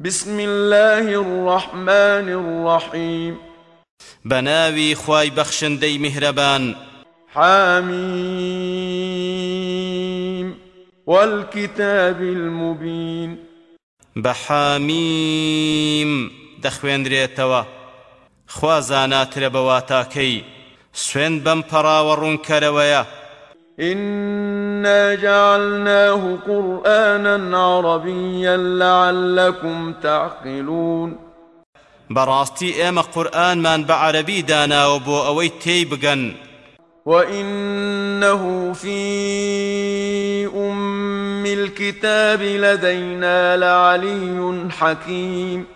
بسم الله الرحمن الرحيم. بناوي خواي بخشندي مهربان حاميم والكتاب المبين بحاميم دەخوێنرێتەوە خوا زاناترە بە واتاکەی سوێن بەم پەراوە ڕوونکەرەوەیە. إنا جعلناه قرآنا عربيا لعلكم تعقلون بەڕاستی ئێمە قورئانمان بە عەرەبی داناوە بۆ ئەوەی تێ بگەن وإنه في أم الكتاب لدينا لعلي حكيم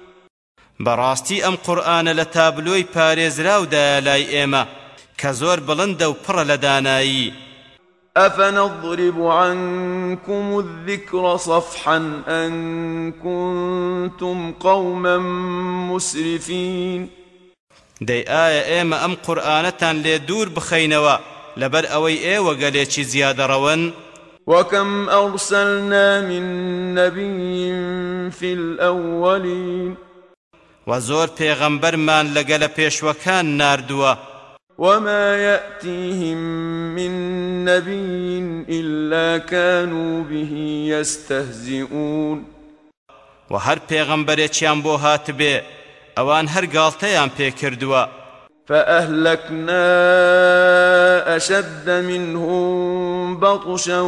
بەڕاستی ئەم قورئانە لە تابلۆی پارێزراودا لای ئێمە کە زۆر بڵند و پڕ لە دانایی أفنضرب عنكم الذكر صفحا أن كنتم قوما مسرفين؟ دەی ئایا ئێمە ئەم قورآانەتان لێ دوور بخەینەوە لەبەر ئەوەی ئێوە گەلێکی زیادەڕەون؟ وكم أرسلنا من نبي في الأولين؟ وزور پێغەمبەرمان لەگەلە پێشوەکان ناردووە. وما يأتيهم من نبي إلا كانوا به يستهزئون. وهر پێغەمبەرێکیان بۆ هاتبێ ئەوان هەر گاڵتەیان پێکردووە فأهلكنا أشد منهم بطشا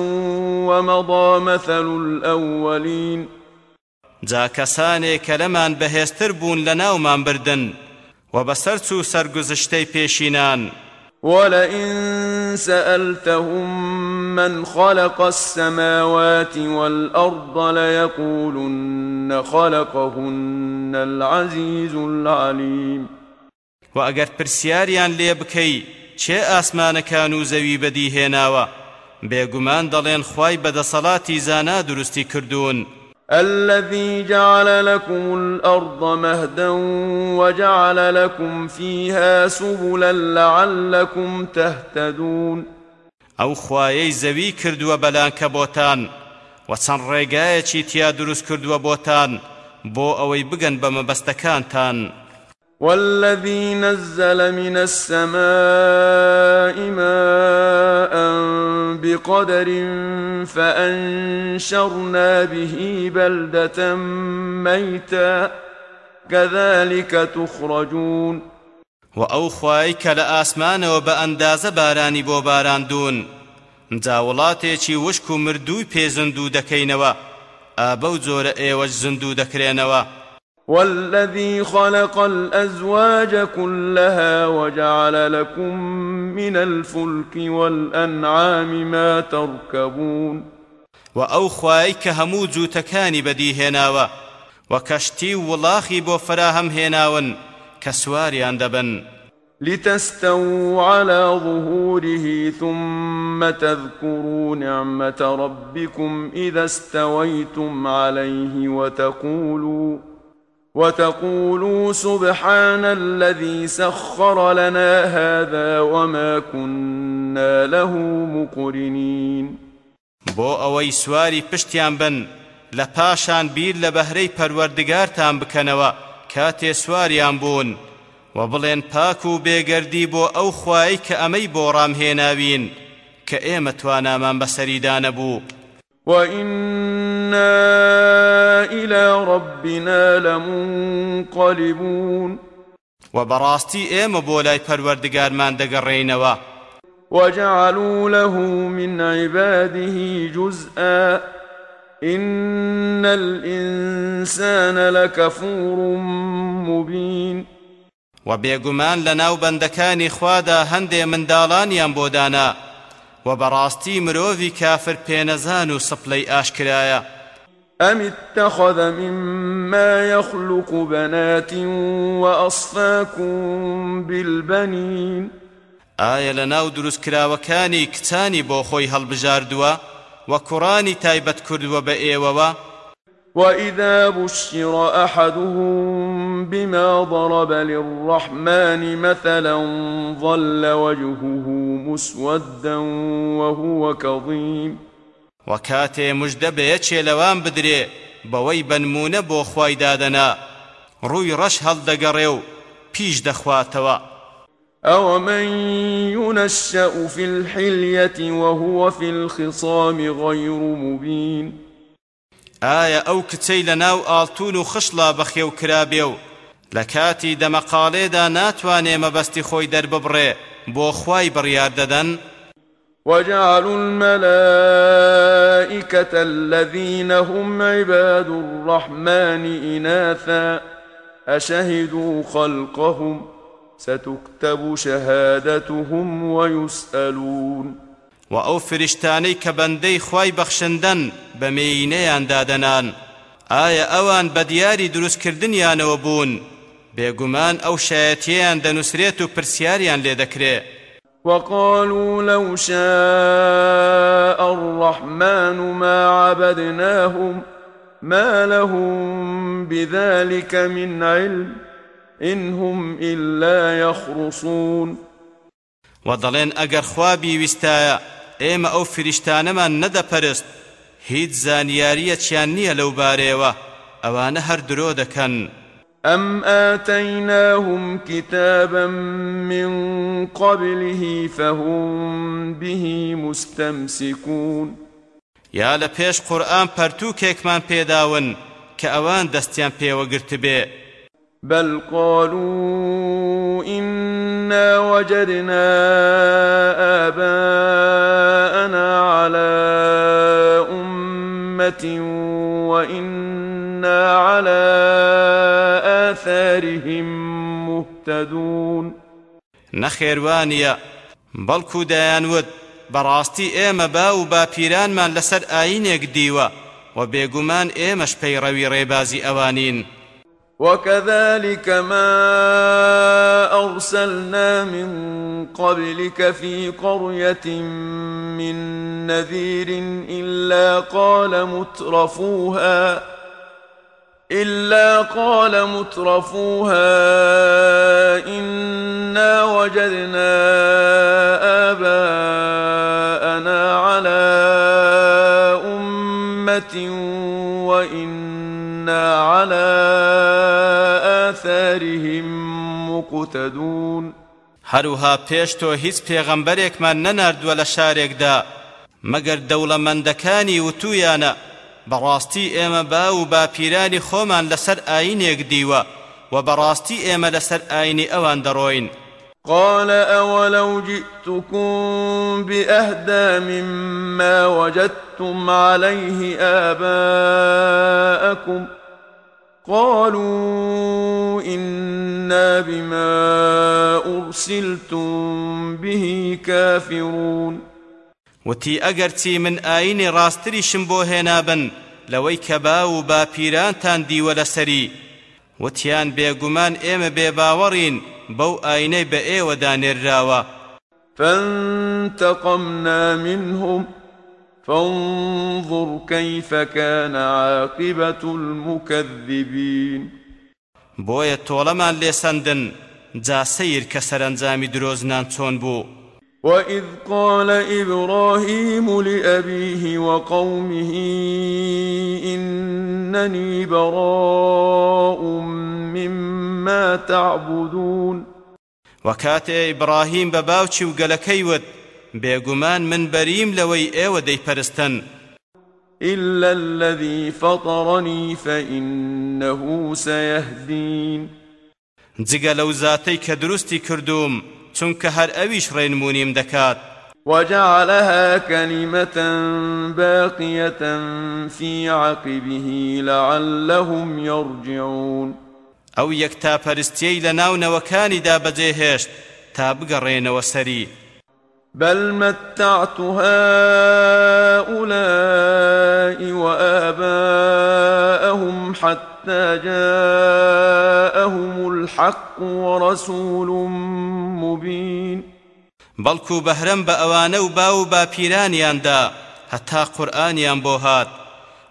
ومضى مثل الأولين. جا کەسانێک کە لەمان بەهێزتر بوون لە ناومان بردن و بەسەر چوو سەرگوزشتەی پێشینان. ولئن سألتهم من خلق السماوات والأرض ليقولن خلقهن العزيز العليم. وأجر برسياريان ليبكي چه ئاسمانەکان و زەوی بەدیهێناوە بێگومان دەڵێن خوای بەدەسەڵاتی زانا دروستی کردوون. الذي جعل لكم الأرض مهدا وجعل لكم فيها سبلا لعلكم تهتدون. ئەو خوایەی زەوی کردووە بەلانکە بۆتان و چەند ڕێگایەکی تیا دروست کردووە بۆتان بۆ ئەوەی بگەن بە مەبەستەکانتان. والذي نزل من السماء ماء بقدر فأنشرنا به بلدة ميتا. كذلك تخرجون. و ئەو خوای کە لە ئاسمانەوە بە ئەندازە بارانی بۆ باراندون جا وڵاتێکی وشک و مردووی پێ زیندوو دەکەینەوە ئابە و جۆرە زندوو دەکرێنەوە. والذي خلق الأزواج كلها وجعل لكم من الفلك والأنعام ما تركبون. وأو خوايك همو جوتكاني بديهناوا وكشتي ولاخي بو فراهم هناون كسواري عندبن لتستووا على ظهوره ثم تذكروا نعمة ربكم إذا استويتم عليه وتقولوا وتقولوا سبحان الذي سخر لنا هذا وما كنا له مقرنين. بۆ ئەوەی سواری پشتیان بن لە پاشان بیر لە بەهرەی پەروەردگارتان بکەنەوە کاتێ سواریان بوون. و بڵێن پاک و بێگەردی بۆ ئەو خوایی کە ئەمەی بۆ ڕامهێناوین کە ئێمە توانامان بەسەریدا نەبوو وإنا إلى ربنا لمنقلبون وبراستي إيم بولاي پروردگار من دقرينوا وجعلوا له من عباده جزءا. إن الإنسان لكفور مبين. وبيگومان لناو بندكاني خوادا هندي من دالانيان بودانا وبراستي مروفي كافر بينزان سبلي آشكرايا أم اتخذ مما يخلق بنات وأصفاكم بالبنين ئایا لە ناو کراوەکانی کچانی بۆ خۆی هەڵبژاردووە و کوڕانی تایبەت کردووە بە ئێوەوە؟ وإذا بشر أحدهم بما ضرب للرحمن مثلا ظل وجهه مسودا وهو كظيم وكاتي مجد بيتشي لوان بدري بەوەی بنمونە بۆ خوای دادەنا. ڕووی ڕەش هەڵدەگەڕێ و پیش دەخواتەوە. أومن ينشأ في الحلية وهو في الخصام غير مبين ئایا ئەو کچەی لە ناو ئاڵتون و خشلا بەخێو کرابێ و لە کاتی دەمەقالێدا ناتوانێ مەبەستی خۆی دەرببڕێ بۆ خوای بڕیار دەدەن وجعلوا الملائكة الذين هم عباد الرحمن إناثا. أشهدوا خلقهم؟ ستكتب شهادتهم ويسألون. و ئەو فریشتانەی کە بەندەی خوای بەخشندن بە مێینەیان دادەنان ئایا ئەوان بە دیاری دروستکردنیانەوە بوون بێگومان ئەو شایەتیان وقالوا لو شاء الرحمن ما عبدناهم ما لهم بذلك من علم إن هم إلا يخرصون. وضلين أجر خوابي وستايا ئێمە ئەو فریشتانەمان نەدەپەرست. هیچ زانیاریەتیان نییە لەو بارەوە ئەوانە هەر درۆ دەکەن. أم آتيناهم كتابا من قبله فهم به مستمسكون یا لە پێش قورئان پەرتووکێکمان پێداون کە ئەوان دەستیان پێوەگرت بێ بل قالوا إنا وجدنا آباءنا على أمة وإنا على آثارهم مهتدون. نەخێوانە بەڵکو دەیانوت بەڕاستی ئێمە با و باپیرانمان لەسەر ئاینێک دیوە و بێگومان ئێمەش پەیڕەوی ڕێبازی ئەوانین. وكذلك ما أرسلنا من قبلك في قرية من نذير إلا قال مترفوها إلا قال مترفوها إنا وجدنا آباءنا على أمة وإنا على آثارهم مقتدون. هەروها پێش تۆ هیچ پێغەمبەرێکمان نەناردووە لە شارێکدا مەگەر دەوڵەمەندەکانی وتویانە بەڕاستی ئێمە با و باپیرانی خۆمان لەسەر ئاینێک دیوە و بەڕاستی ئێمە لەسەر ئاینی قال أولو جئتكم بأهدى مما وجدتم عليه آباءكم قالوا إنا بما أرسلتم به كافرون. وتی ئەگەر چی من ئاینی ڕاستریشم بۆ هێنابن لەوەی کە با و باپیرانتان دیوە لەسەری. وتیان بێگومان ئێمە بێباوەڕین بەو ئاینەی بە ئێوە دانێراوە فانتقمنا منهم فانظر كيف كان عاقبة المكذبين. بۆیە تۆڵەمان لێسەندن جا سەیر کە سەرنجامی درۆزنان چۆن بوو. وإذ قال إبراهيم لأبيه وقومه إنني براء مما تعبدون وكاتي إبراهيم بباوچي وقلكيوت بێگومان من بەریم لەوەی ئێوە دەیپەرستن. إلا الذي فطرني فإنه سيهدين. جگە لەو زاتەی کە دروستی کردوم چونکە هەر ئەویش ڕێنمونیم دەکات. وجعلها كلمة باقية في عقبه لعلهم يرجعون. ئەو یەکتا پەرستیەی لە ناونەوەکانیدا بەجێهێشت تا بگەڕێنەوە سەری. بل متعت هؤلاء وآباءهم حتى جاءهم الحق ورسول مبين. بەڵکو بەهرەم بە ئەوانە و با و باپیرانیاندا هەتا قورئانیان بۆ هات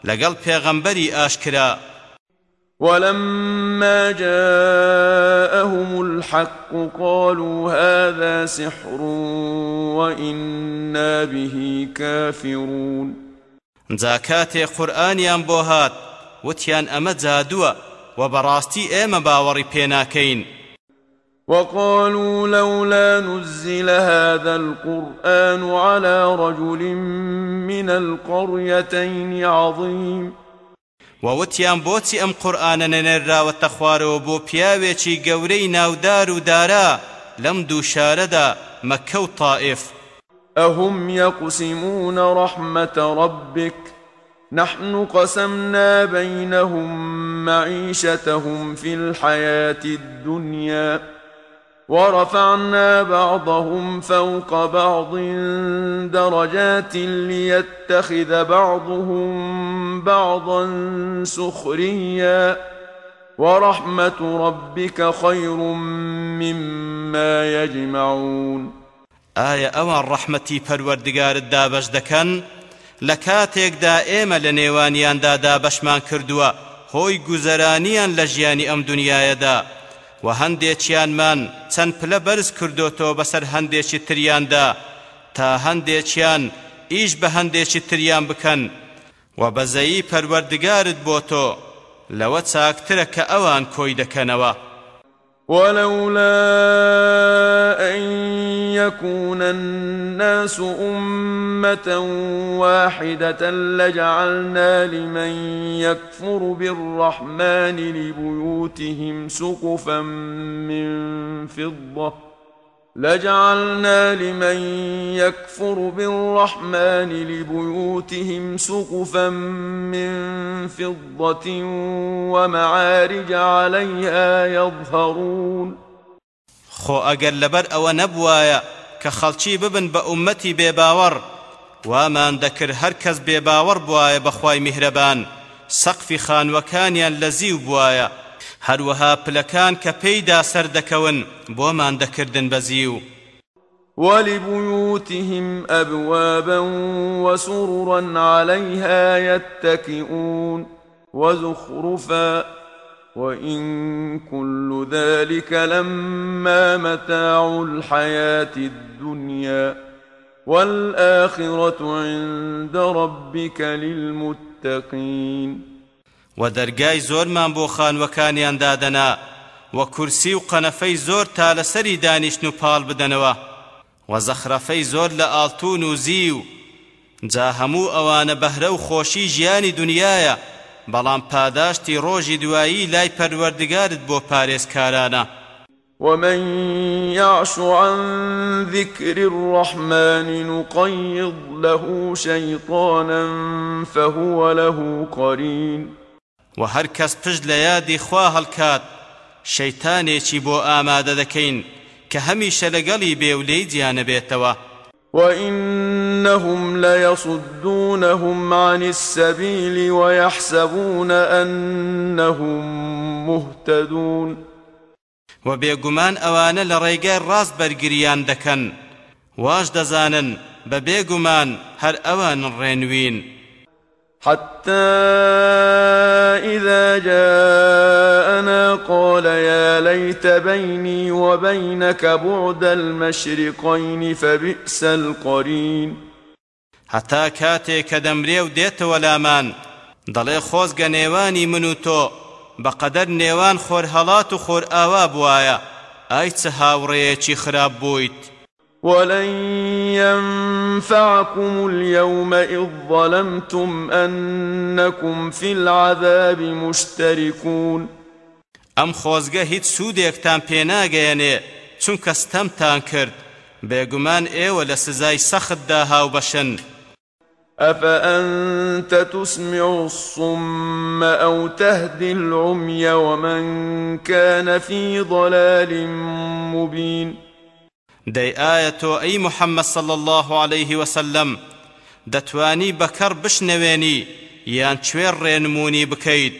لەگەڵ پێغەمبەری ئاشکرا ولما جاءهم الحق قالوا هذا سحر وإنا به كافرون. جاكاتي قرآنيان بوهات وتیان ئەمە جادووە و بەڕاستی ئێمە باوەڕی پێناکەین. وقالوا لولا نزل هذا القرآن على رجل من القريتين عظيم. ووتیان بۆچی ئەم قورآانە نەنێراوەتە خوارەوە بۆ پیاوێکی گەورەی ناودار و دارا لەم دوو شارەدا مەکە و طائف. أهم يقسمون رحمة ربك نحن قسمنا بينهم معيشتهم في الحياة الدنيا ورفعنا بعضهم فوق بعض درجات ليتخذ بعضهم بعضا سخريا ورحمة ربك خير مما يجمعون. آية أوان رحمتي پروردگار دابش دكن لە کاتێکدا ئێمە لە نێوانیاندا دابەشمان کردووە هۆی گوزەرانیان لە ژیانی ئەم دنیاەدا و هەندێکیانمان چەند پلە بەرز کردوتەوە بەسەر هەندێکی تریاندا تا هەندێکیان ئیش بە هەندێکی تریان بکەن. و بەزەیی پەروەردگارت بۆ تۆ لەوە چاکترە کە ئەوان کۆی دەکەنەوە. ولولا أن يكون الناس أمة واحدة لجعلنا لمن يكفر بالرحمن لبيوتهم سقفا من فضة لجعلنا لمن يكفر بالرحمن لبيوتهم سقفا من فضة ومعارج عليها يظهرون. ئەگەر لەبەر ئەوە نەبوایە کە خەڵکی ببن بێباوەڕ وامان دەکرد هەر کەس بێباوەڕ بوایە بەخوای میهرەبان سەقفی خانوەکانیان لە زیو بوایە هەروەها پلەکان کە پێیدا سەردەکەون بۆمان دەکردن بە زیو. ولبيوتهم أبوابا وسررا عليها يتكئون وزخرفا وإن كل ذلك لما متاع الحياة الدنيا والآخرة عند ربك للمتقين و دەرگای زۆرمان بۆ خانوەکانیان دادەنا و کورسی و قەنەفەی زۆر تا لەسەری دانیشتن و پاڵ بدەنەوە. و زەخرەفەی زۆر لە ئاڵتون و زی و جا هەموو ئەوانە بەهرە و خۆشی ژیانی دنیاە بەڵام پاداشتی ڕۆژی دوایی لای پەروەردگارت بۆ پارێزکارانە. ومن يعش عن ذكر الرحمن نقيض له شيطانا فهو له قرين. و هەر کەس پشت لە یادی خوا هەڵکات شەیتانێکی بۆ ئامادە دەکەین کە هەمیشە لەگەڵی بێولەی جیانە بێتەوە. وإنهم ليصدونهم عن السبيل ويحسبون أنهم مهتدون. وبيغمان أوان لريقار راس برگريان دكن واش دزانن ببيغمان هر أوان الرينوين حتى إذا جاءنا قال يا ليت بيني وبينك بعد المشرقين فبئس القرين. حتى كاتي كدمريو ديت ولامان دڵێ خۆزگە نێوانی من و تۆ بەقەدەر نێوان خۆرهەڵات و خۆر ئاوا بواە ئای چه هاوڕێیەکی خراپ ولن ينفعكم اليوم إذ ظلمتم أنكم في العذاب مشتركون ئەم خۆزگە هیچ سوودێکتان پێناگەیەنێ چونکە ستەمتان کرد. بێگومان ئێوە لە سزای سەختدا هاوبەشن أفأنت تسمع الصم أو تهدي العمي ومن كان في ضلال مبين دەی ئایا تۆ ئەی محەممەد صل الله عليه وسلم دەتوانی بەکەڕ بشنەوێنی یان کوێر ڕێنمونی بکەیت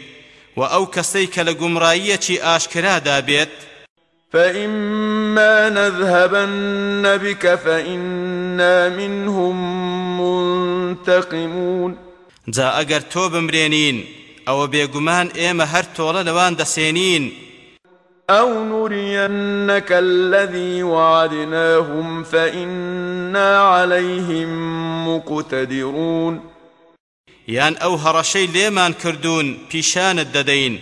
و ئەو کەسەی کە لە گومڕاییەکی ئاشکرادا بێت فإما نذهبن بك فإنا منهم منتقمون. جا ئەگەر تۆ بمرێنین ئەوە بێگومان ئێمە هەر تۆڵە لەوان دەسێنین. أو نرينك الذي وعدناهم فإنا عليهم مقتدرون یان ئەو هەڕەشەی لێمان کردوون پیشانت دەدەین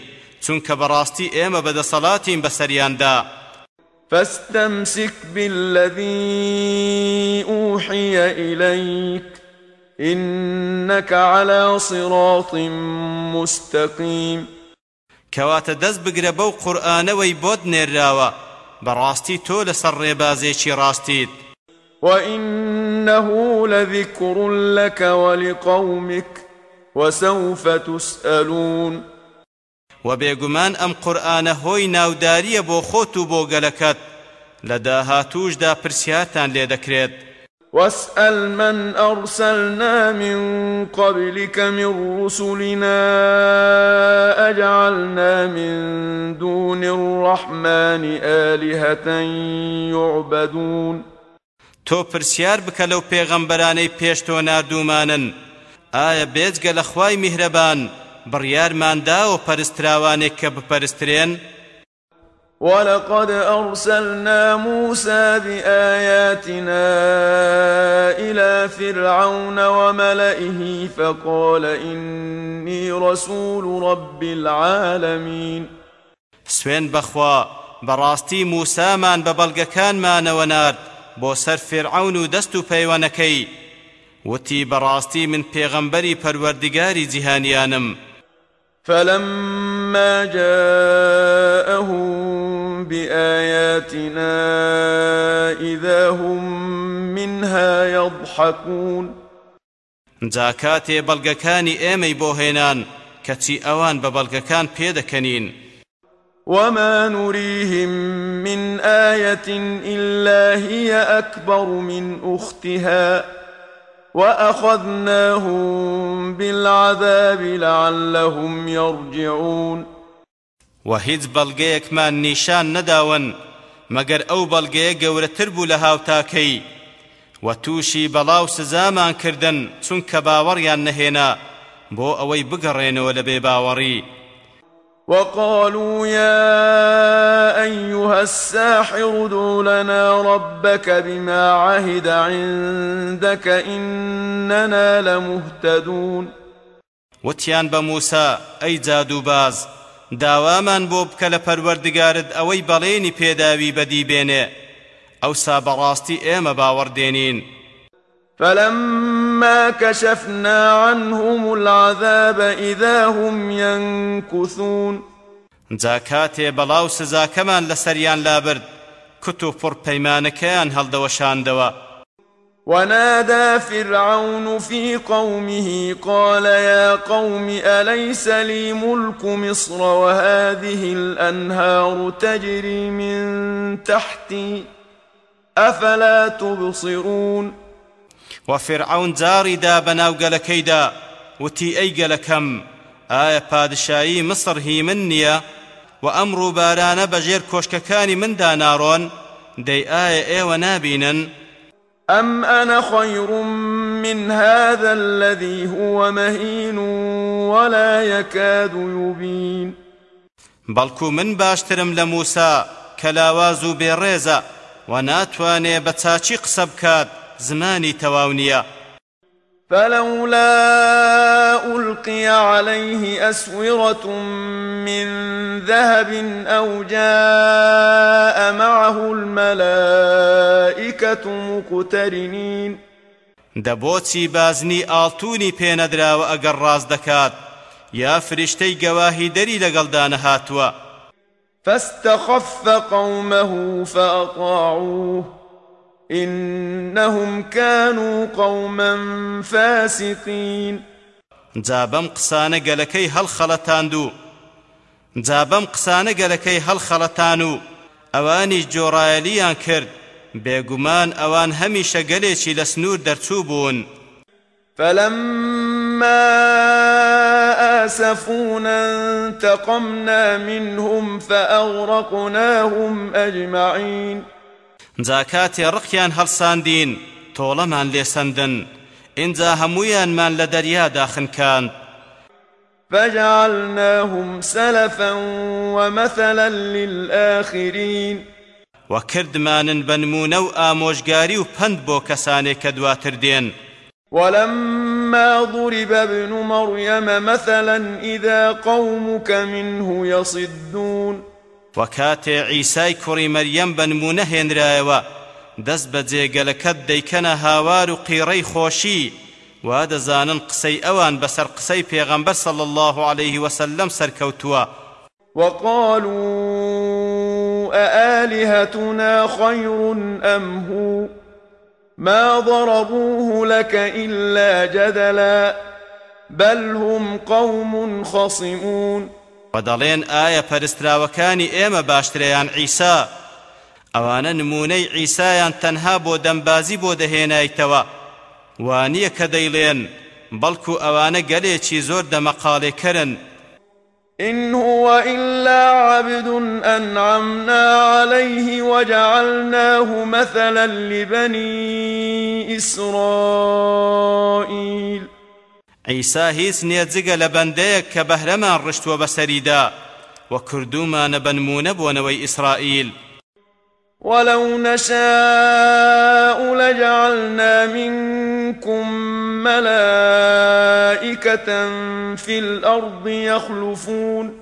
چونکە بەڕاستی ئێمە بەدەسەڵاتین بەسەریاندا. فاستمسك بالذي أوحي إليك إنك على صراط مستقيم. کەواتە دەست بگرە بەو قورئانەوەی بۆت نێراوە بەڕاستی تۆ لەسەر ڕێبازێکی ڕاستیت. وإنه لذكر لك ولقومك وسوف تسألون. وبێگومان ئەم قورئانە هۆی ناوداریە بۆ خۆت و بۆ گەلەکەت. لە داهاتووشدا پرسیارتان واسأل من أرسلنا من قبلك من رسلنا أجعلنا من دون الرحمن آلهة يعبدون. تۆ پرسیار بکە لەو پێغەمبەرانەی پێش تۆ نردوومانن ئایا بێجگە لە خوای میهرەبان بڕیارمانداوە پەرستراوانێک کە بپەرسترێن؟ ولقد أرسلنا موسى بآياتنا إلى فرعون وملئه فقال إني رسول رب العالمين. سوێن بەخوا بەڕاستی موسامان بە بەڵگەکانمانەوە نارد بۆ سەر فرعون و دەست و پەیوەنەکەی. وتی بەڕاستی من پێغەمبەری پەروەردگاری جیهانیانم. فلما جاءهم بآياتنا إذا هم منها يضحكون جاکاتێ بەڵگەکانی ئێمەی بۆ هێنان کەچی ئەوان بە بەڵگەکان پێدەکەنین. وما نريهم من آية إلا هي أكبر من أختها وأخذناهم بالعذاب لعلهم يرجعون وهیچ بەڵگەیەکمان نیشان نەداون مەگەر ئەو بەڵگەیە گەورەتر بوو لە هاوتاکەی. و تووشی بەڵاو سزامان کردن چونکە باوەڕیان نەهێنا بۆ ئەوەی بگەڕێنەوە لە بێباوەڕی وقالوا يا أيها الساحر ادع لنا ربك بما عهد عندك إننا لمهتدون. وتیان بە موسا ئەی جادوباز داوامان بۆ بکە لە پەروەردگارت ئەوەی بەڵێنی پێداوی بەدی بێنێ ئەوسا بەڕاستی ئێمە باوەڕدێنین فلما كشفنا عنهم العذاب إذا هم ينكثون. جاکاتێ بەڵاو سزاکەمان لەسەریان لابرد. کت و پڕپەیمانەکەیان هەڵدەوەشاندەوە. ونادى فرعون في قومه قال يا قوم أليس لي ملك مصر وهذه الأنهار تجري من تحتي؟ أفلا تبصرون؟ وفرعون جاری دا بەناو گەلەکەیدا وتی ئەی گەلەکەم ئایا پادشایی مصر هی من نییە و ئەم ڕووبارانە بەژێر کۆشکەکانی مندا ناڕۆن دەی ئایا ئێوە نابینن أم أنا خير من هذا الذي هو مهين ولا يكاد يبين؟ بەڵکو من باشترم لە موسا کە لاواز و بێڕێزە و ناتوانێ بە چاچی قسە بکات. زمانی تەواو نییە فلولا ألقي عليه أسورة من ذهب أو جاء معه الملائكة مقترنين. دەبۆچی بازنی ئاڵتونی پێنەدراوە ئەگەر ڕاز دەکات؟ یا فریشتەی گەواهی دەری لەگەڵدا نەهاتووە فاستخف قومه فأطاعوه. إنهم كانوا قوما فاسقين. جابم قسانە گەلەکەی هەڵخەڵەتاند و جابم قسانە گەلەکەی هەڵخەڵەتان و. ئەوانی جۆڕایەلیان کرد. بێگومان ئەوان هەمیشە گەلێکی لە سنوور دەرچوو بوون. فلما آسفونا انتقمنا منهم فأغرقناهم أجمعين. جاکاتێ ڕقیان هەڵساندین تۆڵەمان لێسەندن. ئینجا هەموویانمان لە دەریادا خنکاند فجعلناهم سلفا ومثلا للآخرين. وكردمانن بنمونە و ئامۆژگاری و پند بۆ کەسانێک کە دواتر دێن. ولما ولما ضرب ابن مريم مثلا إذا قومك منه يصدون. وكاتي عيساي كوري مريم بن منهن رايوا دەست بە جێگەلەکەت هاوار و قیڕەی خۆشی وا دەزانن قسەی ئەوان بەسەر قسەی پێغەمبەر صلى الله عليه وسلم سەرکەوتووە. وقالوا أآلهتنا خير أم هو؟ ما ضربوه لك إلا جدلا بل هم قوم خصمون. ودەڵێن ئایا پەرستراوەکانی ئێمە باشتریان عیسا؟ ئەوانە نمونەی عیسایان تەنها بۆ دەمبازی بۆ دەهێنایتەوە. وانییە کە دەیڵێن بەڵکو ئەوانە گەلێکی زۆر دەمەقالێکەرن. إن هو إلا عبد أنعمنا عليه وجعلناه مثلا لبني إسرائيل. عيسى هيس نيزق لبنديك كبهرمان رشتو بسريدا وكردوما نبنمون بونوي إسرائيل ولو نشاء لجعلنا منكم ملائكة في الأرض يخلفون.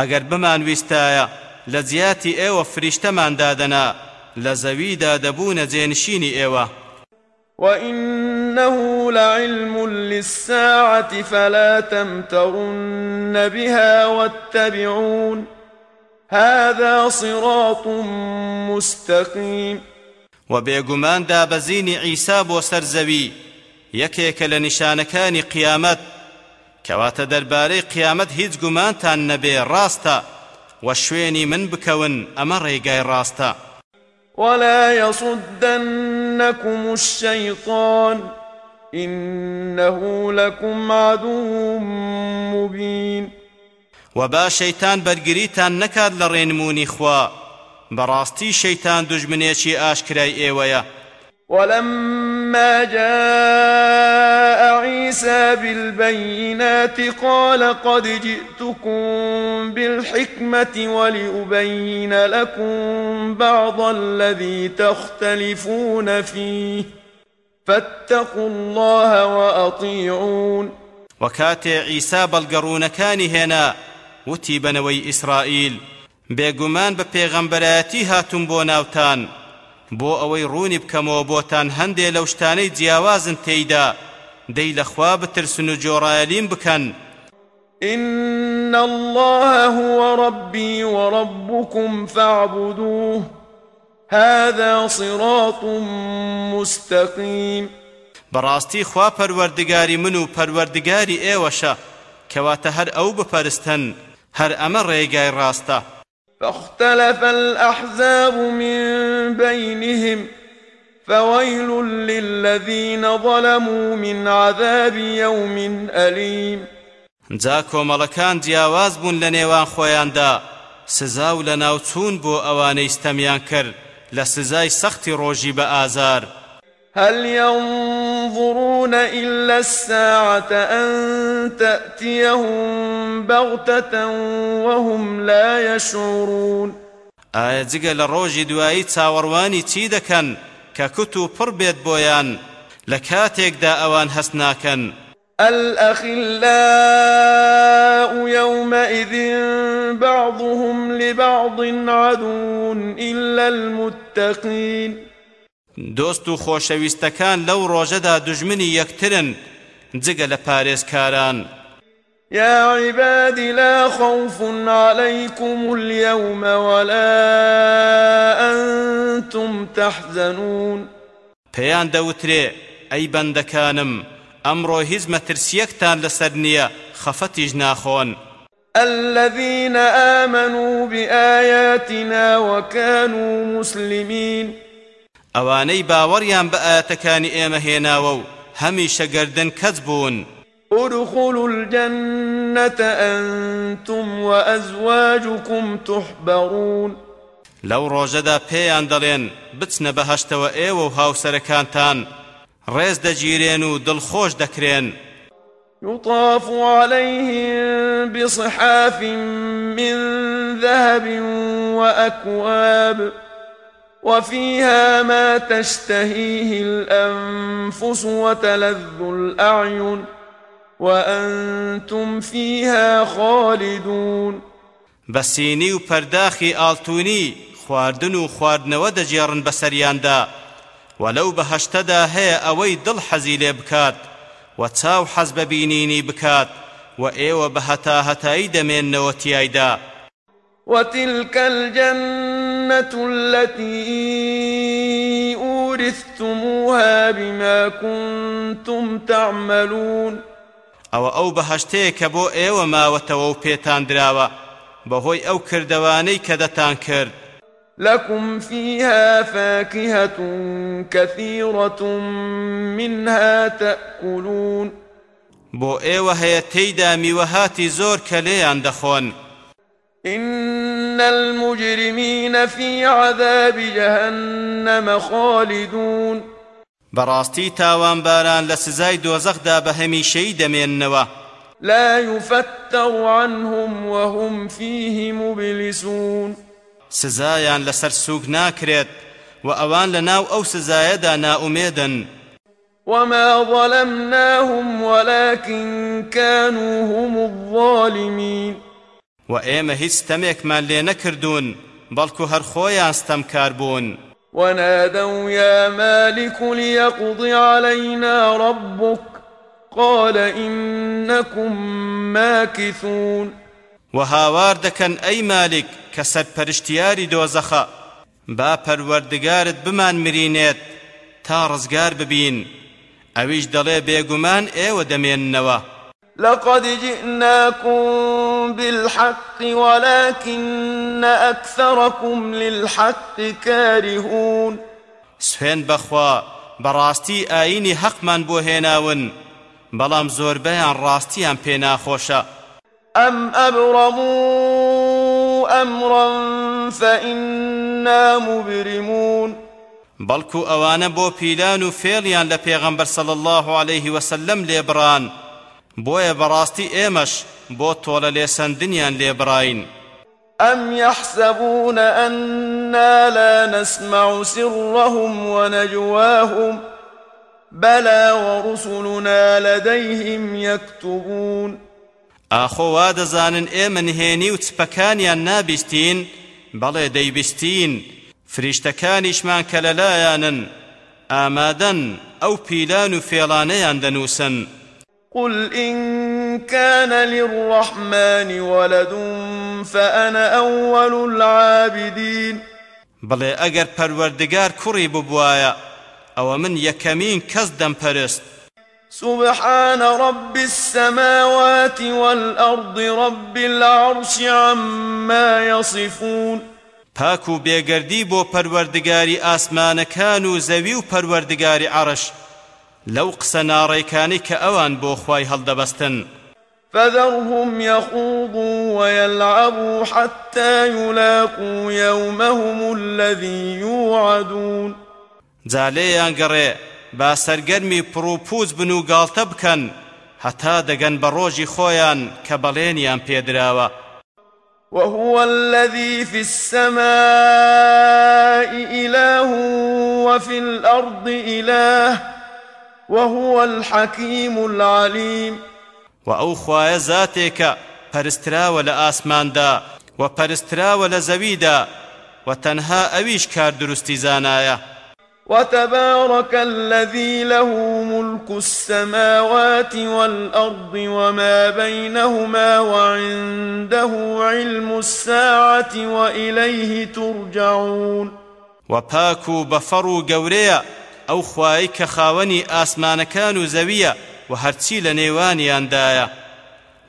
ئەگەر بمان ویستایە لە جیاتی ئێوە فریشتەمان دادەنا لە زەویدا دەبوونە وإنه لعلم للساعة فلا تمترن بها واتبعون هذا صراط مستقيم وبيغمان دابزين عيسى بو سرزوي يكيك لنشانكان قيامت. كوات درباري قيامت هيج گومانتان نبي راستا وشويني من بكون أمر ريقاي راستا ولا يصدنكم الشيطان إنه لكم عدو مبين. وبا شەیتان بەرگریتان نەکات لە ڕێنمونی خوا بەڕاستی شەیتان دژمنێکی ئاشکرای ئێوەیە. ولما جاء عيسى بالبينات قال قد جئتكم بالحكمة ولأبين لكم بعض الذي تختلفون فيه. فاتقوا الله وأطيعون. وكاتي عيسى بلقرون هنا وتی بنەوەی ئیسرائیل بێگومان بە پێغەمبەرەتی هاتوون بۆ ئەوەی ڕوونی بکەمەوە بۆتان هەندێ لەو شتانەی جیاوازن تێیدا. دەی لەخوا بترسن و جۆڕایەلیم بکەن. إن الله هو ربي وربكم فاعبدوه. هذا صراط مستقيم. بەڕاستی خوا پەروەردگاری من و پەروەردگاری ئێوەشە کەواتە هەر ئەو بپەرستن هەر ئەمە ڕێگای ڕاستە. فاختلف الأحزاب من بينهم فويل للذين ظلموا من عذاب يوم أليم. جا کۆمەڵەکان جیاواز بوون لە نێوان خۆیاندا. سزا و لە ناوچوون بۆ ئەوانەی ستەمیان کرد لە سزای سەختی ڕۆژی هل ينظرون إلا الساعة أن تأتيهم بغتة وهم لا يشعرون؟ ئایا جگە لە ڕۆژی دوایی چاوەڕوانی چی دەکەن کە کت و پڕ بێت بۆیان؟ لە کاتێکدا ئەوان هەست ناکەن. الأخلاء يومئذ بعضهم لبعض عدو إلا المتقين. دۆست و خۆشەویستەکان لەو ڕۆژەدا دژمنی یەکترن جگە لە پارێزکاران. يا عباد لا خوف عليكم اليوم ولا أنتم تحزنون. پێیان دەوترێ ئەی بەندەکانم ئەمڕۆ هیچ مەترسیەکتان لەسەر نییە خەفەتیش ناخۆن. الذين آمنوا بآياتنا وكانوا مسلمين. ئەوانەی باوەڕیان بە ئاەتەکانی ئێمە هێناوە و هەمیشە گەردن کەس بوون ادخلوا الجنة أنتم وأزواجكم تحبرون. لەو ڕۆژەدا پێیان دەڵێن بچنە بەهەشتەوە ئێوە و هاوسەرەکانتان ڕێز دەگیرێن و دڵخۆش دەکرێن يطاف عليهم بصحاف من ذهب وأكواب. وفيها ما تشتهيه الأنفس وتلذ الأعين وأنتم فيها خالدون. بەسینی و پەرداخی ئاڵتونی خواردن و خواردنەوە دەجێڕن بەسەریاندا. و لەو بەهەشتەدا هەیە ئەوەی دڵ حەزی لێ بکات و چاو حەز بەبینینی بکات و ئێوە بە هەتا هەتایی دەمێننەوە تیایدا. وتلك الجنة التي أورثتموها بما كنتم تعملون. ئەوە ئەو بەهەشتەیە کە بۆ ئێوە ماوەتەوە و پێتان دراوە بەهۆی ئەو کردەوانەی کە دەتان کرد لكم فيها فاكهة كثيرة منها تأكلون. بۆ ئێوە هەیە تێیدا میوەهاتی زۆر کە لێیان دەخۆن إن المجرمين في عذاب جهنم خالدون. بەڕاستی تاوانباران لە سزای دۆزەخدا بە هەمیشەی دەمێننەوە. لا يفتر عنهم وهم فيه مبلسون. سزایان لەسەر سووک ناکرێت و ئەوان لە ناو ئەو سزایەدا ناومێدن. وما ظلمناهم ولكن كانوا هم الظالمين. و ئێمە هیچ ستەمێکمان لێ نەکردوون بەڵکو هەر خۆیان ستەمکار بوون. ونادوا يا مالك ليقض علينا ربك قال إنكم ماكثون. وهاوار دەکەن ئەی مالک کە سەرپەرشتیاری دۆزەخە. با پەروەردگارت بمان مرینێت تا ڕزگار ببین. ئەویش دەڵێ بێگومان ئێوە دەمێننەوە. لقد جئناكم بالحق ولكن أكثركم للحق كارهون. سوێن بەخوا بەڕاستی ئاینی حەقمان بۆ هێناون بەڵام زۆربەیان ڕاستیان پێ ناخۆشە أم أبرموا أمرا فإنا مبرمون. بەڵکو ئەوانە بۆ پیلان و فێڵیان لە پێغەمبەر صلی الله عليه وسلم لێبڕان بۆیە بەڕاستی ئێمەش بۆ تۆلە لێسەندنیان لێبڕین أم يحسبون أنا لا نسمع سرهم ونجواهم بلى ورسلنا لديهم يكتبون. ئاخۆ وا دەزانن ئێمە نهێنی و چپەکانیان نابیستین بەڵێ دەیبیستین. فریشتەکانیشمان کە لەلایەنن ئامادەن ئەو پیلان و فێڵانەیان دەنووسن. قل إن كان للرحمن ولد فأنا أول العابدين بڵێ ئەگەر پەروەردگار کوڕی ببوایە ئەوە من یەکەمین کەس دەمپەرست سبحان رب السماوات والأرض رب العرش عما يصفون. پاک و بێگەردی بۆ پەروەردگاری ئاسمانەکان و زەوی و پەروەردگاری عەرش لەو قسە ناڕێکانی کە ئەوان بۆ خوای هەڵدەبەستن فذرهم يخوضوا ويلعبوا حتى يلاقوا يومهم الذي يوعدون. جالێیان گەڕێ با سەرگەرمی پڕوپوز بن و گاڵتە بکەن هەتا دەگەن بە ڕۆژی خۆیان کە بەڵێنیان پێدراوە. وهو الذي في السماء إله وفي الأرض إله وهو الحكيم العليم. وأو خوايا ذاتك پرستراوە لە ئاسماندا و پەرستراوە لە زەویدا و تەنها ئەویش کار زانایە. وتبارك الذي له ملك السماوات والأرض وما بينهما وعنده علم الساعة وإليه ترجعون. وباكو بفرو قوريا ئەو خوای کە خاوەنی ئاسمانەکان و زەویە و هەرچی لە نێوانیاندایە.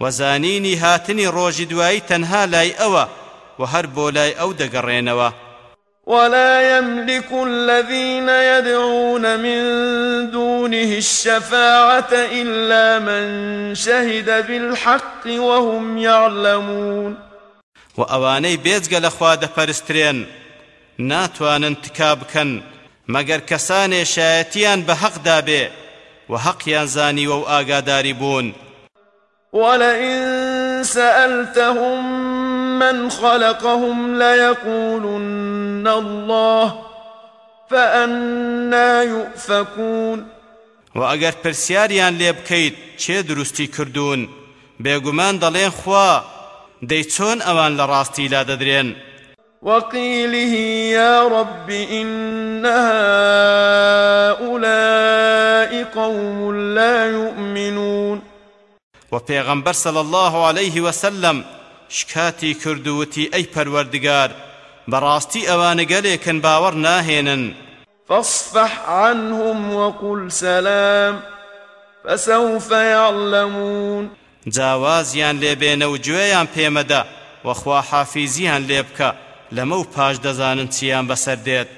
وەزانینی هاتنی ڕۆژی دوایی تەنها لای ئەوە و هەر بۆ لای ئەو دەگەڕێنەوە. ولا يملك الذين يدعون من دونه الشفاعة إلا من شهد بالحق وهم يعلمون. وأواني بيزغ لخوا دپرسترين ناتوانن تكابكن مەگەر کەسانێ شایەتیان بە حەقدا بێ و حەقیان زانیوە و ئاگاداری بوون. ولئن سألتهم من خلقهم ليقولن الله فأنا يؤفكون. و ئەگەر پرسیاریان لێ بکەیت چێ دروستی کردوون بێگومان دەڵێن خوا دەی چۆن ئەوان لە ڕاستی لا دەدرێن وقيله يا رب إن هؤلاء قوم لا يؤمنون. وپێغەمبەر صلى الله عليه وسلم شکاتی کردووتی ئەی پەروەردگار بەڕاستی ئەوانە گەلێکن باوەڕ ناهێنن. فاصفح عنهم وقل سلام فسوف يعلمون. جاوازیان لێبێنە و گوێیان پێمەدە وەخوا حافیزیان لێ بکە لەمە و پاش دەزانن چیان بەسەر دێت.